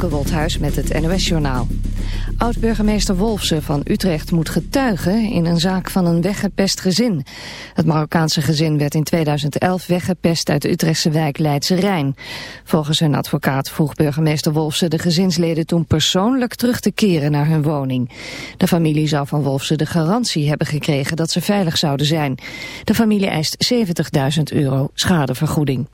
Femke met het NOS-journaal. Oud-burgemeester Wolfsen van Utrecht moet getuigen in een zaak van een weggepest gezin. Het Marokkaanse gezin werd in 2011 weggepest uit de Utrechtse wijk Leidse Rijn. Volgens hun advocaat vroeg burgemeester Wolfsen de gezinsleden toen persoonlijk terug te keren naar hun woning. De familie zou van Wolfsen de garantie hebben gekregen dat ze veilig zouden zijn. De familie eist 70.000 euro schadevergoeding.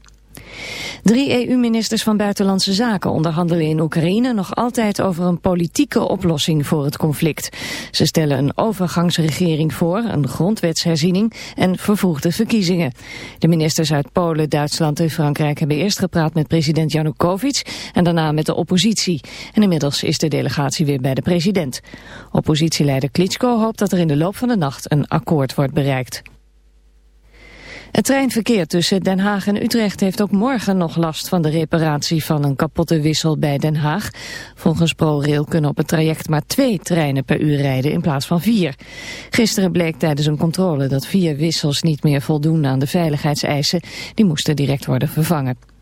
Drie EU-ministers van Buitenlandse Zaken onderhandelen in Oekraïne nog altijd over een politieke oplossing voor het conflict. Ze stellen een overgangsregering voor, een grondwetsherziening en vervoegde verkiezingen. De ministers uit Polen, Duitsland en Frankrijk hebben eerst gepraat met president Janukovic en daarna met de oppositie. En inmiddels is de delegatie weer bij de president. Oppositieleider Klitschko hoopt dat er in de loop van de nacht een akkoord wordt bereikt. Het treinverkeer tussen Den Haag en Utrecht heeft ook morgen nog last van de reparatie van een kapotte wissel bij Den Haag. Volgens ProRail kunnen op het traject maar twee treinen per uur rijden in plaats van vier. Gisteren bleek tijdens een controle dat vier wissels niet meer voldoen aan de veiligheidseisen. Die moesten direct worden vervangen.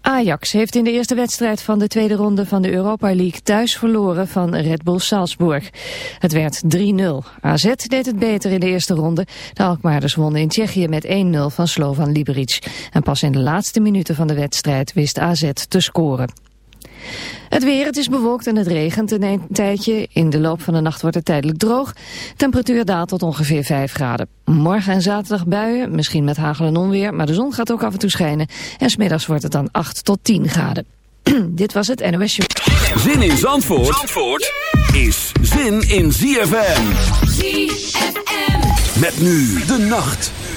Ajax heeft in de eerste wedstrijd van de tweede ronde van de Europa League thuis verloren van Red Bull Salzburg. Het werd 3-0. AZ deed het beter in de eerste ronde. De Alkmaarders wonnen in Tsjechië met 1-0 van Slovan Liberec. En pas in de laatste minuten van de wedstrijd wist AZ te scoren. Het weer, het is bewolkt en het regent een tijdje. In de loop van de nacht wordt het tijdelijk droog. Temperatuur daalt tot ongeveer 5 graden. Morgen en zaterdag buien, misschien met hagel en onweer, maar de zon gaat ook af en toe schijnen. En smiddags wordt het dan 8 tot 10 graden. Dit was het NOS Show. Zin in Zandvoort, Zandvoort is zin in ZFM. ZFM. Met nu de nacht.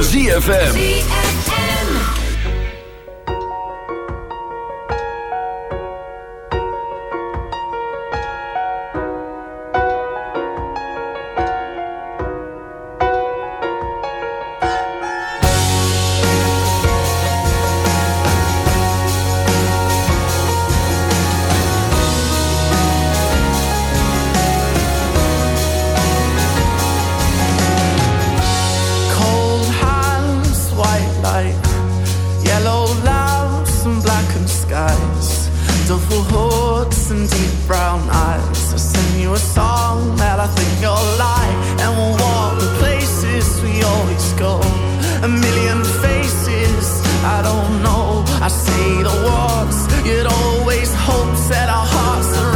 ZFM. light. Yellow lamps and blackened skies. Duffel hoods and deep brown eyes. I'll sing you a song that I think you'll like. And we'll walk the places we always go. A million faces I don't know. I say the words. You'd always hope that our hearts are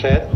set.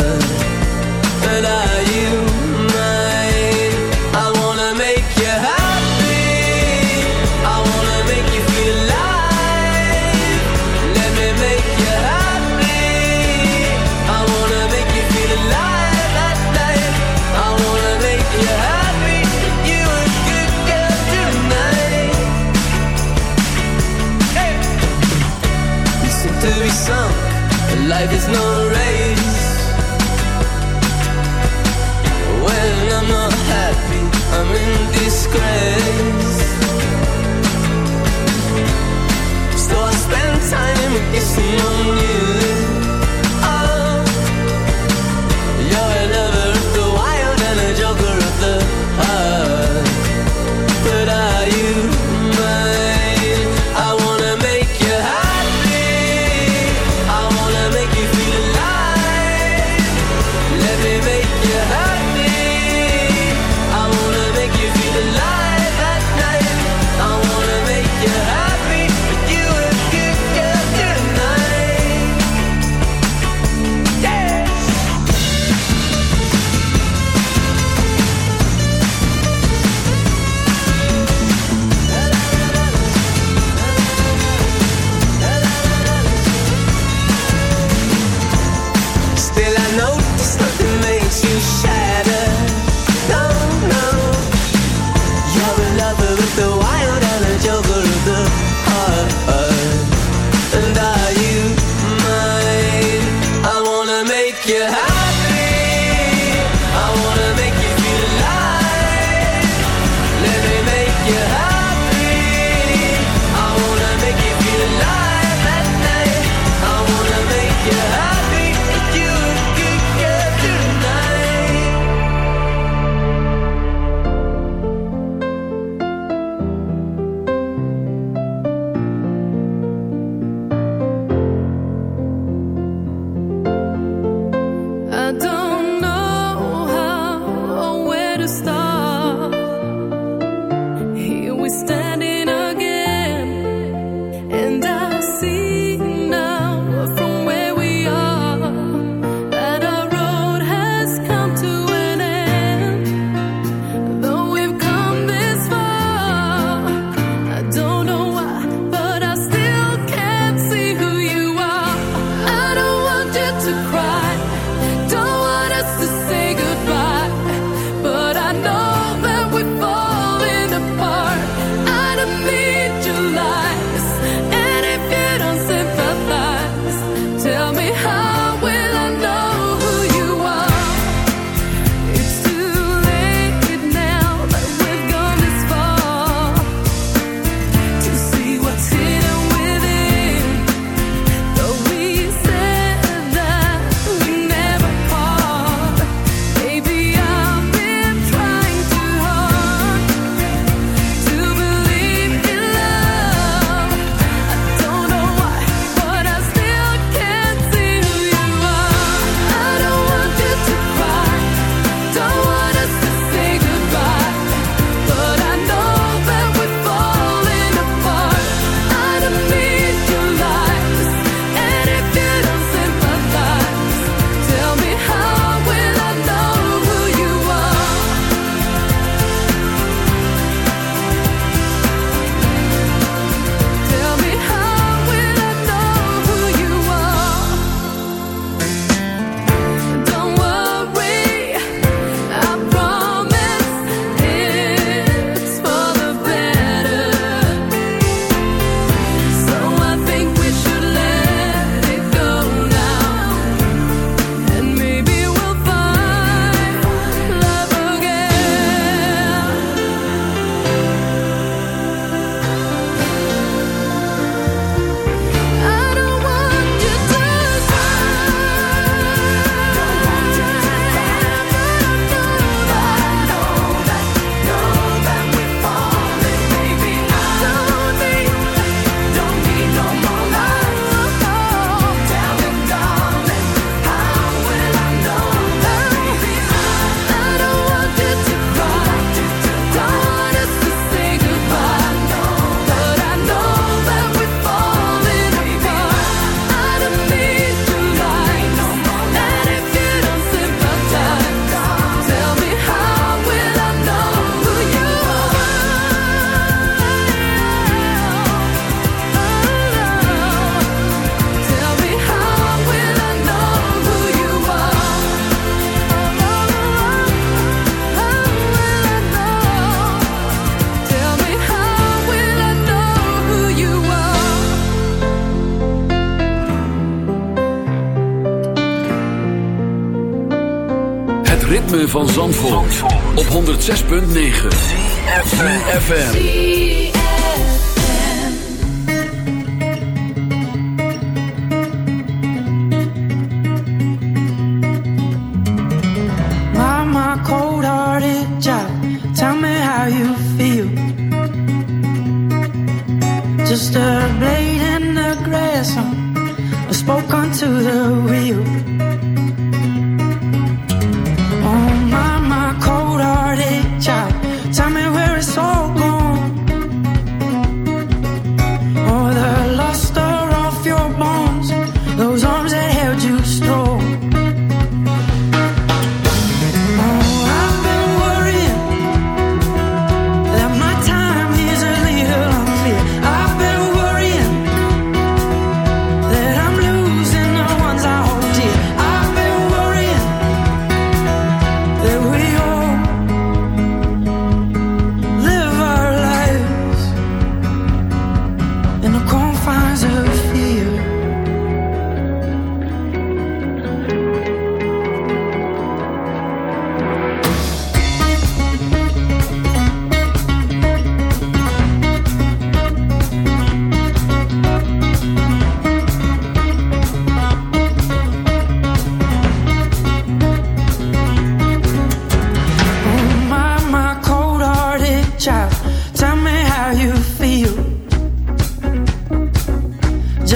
grace. So I spend time kissing on you. van Zandvoort, op 106.9 FM, Mama, cold-hearted job Tell me how you feel. Just a blade in the grass I spoke to the wheel.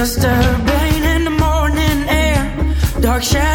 disturbing in the morning air, dark shadows.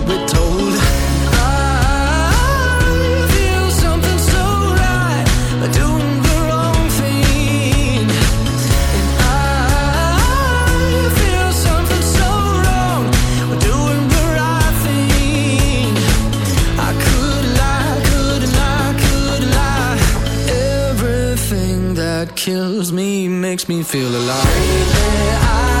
makes me feel alive.